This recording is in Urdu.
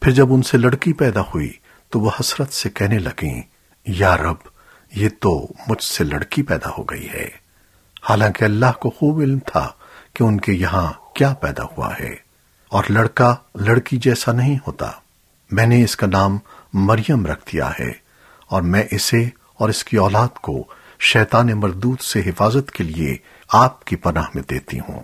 پھر جب ان سے لڑکی پیدا ہوئی تو وہ حسرت سے کہنے لگیں، یا رب، یہ تو مجھ سے لڑکی پیدا ہو گئی ہے۔ حالانکہ اللہ کو خوب علم تھا کہ ان کے یہاں کیا پیدا ہوا ہے۔ اور لڑکا لڑکی جیسا نہیں ہوتا۔ میں نے اس کا نام مریم رکھ دیا ہے اور میں اسے اور اس کی اولاد کو شیطان مردود سے حفاظت کے لیے آپ کی پناہ میں دیتی ہوں۔